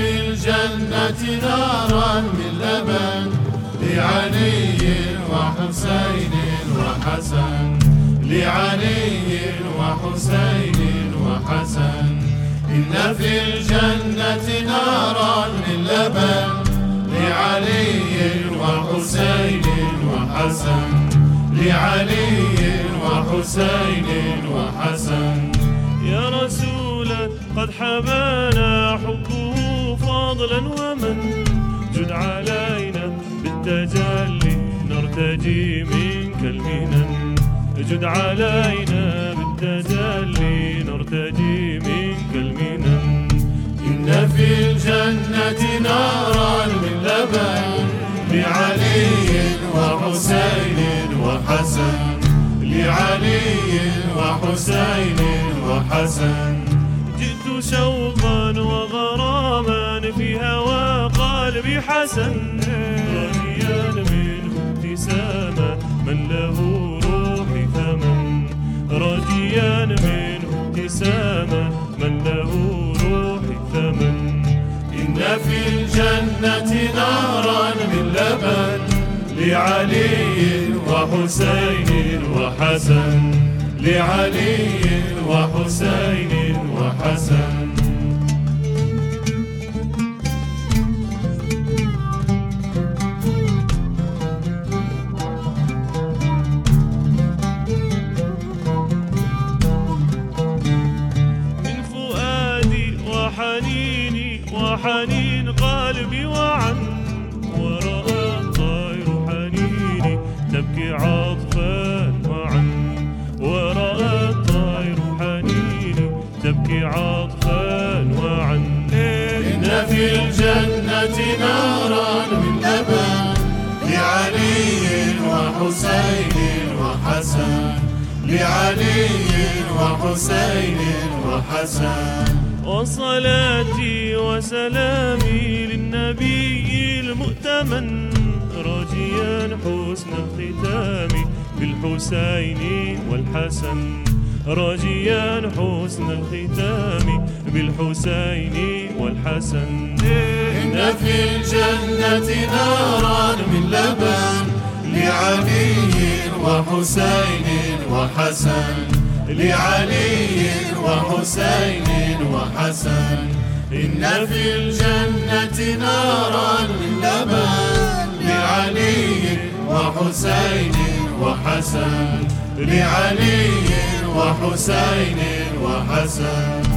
الجنة نارا من لبن لعلي وحسين وحسن لعلي وحسين وحسن. إن في الجنة نارا من لبن لعلي وحسين وحسن. لعلي وحسين وحسن. يا رسولا قد حمانا حبه فضلا ومن جد علينا بالتجلي نرتجي منك المنن جد علينا بالتجلي نرتجي منك المنن إن في الجنة نارا من لبن لعلي وحسين وحسن. لعلي وحسين وحسن. قلبي حسن راجيا منه ابتساما من له روحي ثمن. راجيا منه ابتساما من له روحي ثمن. إن في الجنة نارا من لبن لعلي وحسين وحسن. لعلي وحسين وحسن. وحنين قلبي وعن ورأى الطير حنيني تبكي عطفا معا ورأى الطير حنيني تبكي عطفا معا إن في الجنة نارا من لبن لعلي وحسين وحسن لعلي وحسين وحسن. وصلاتي وسلامي للنبي المؤتمن راجيا حسن الختام بالحسين والحسن راجيا حسن الختام بالحسين والحسن. إن في الجنة نارا من لبن لعلي وحسين وحسن. لعلي وحسين وحسن. إن في الجنة نارا من لبن لعلي وحسين وحسن. لعلي وحسين وحسن.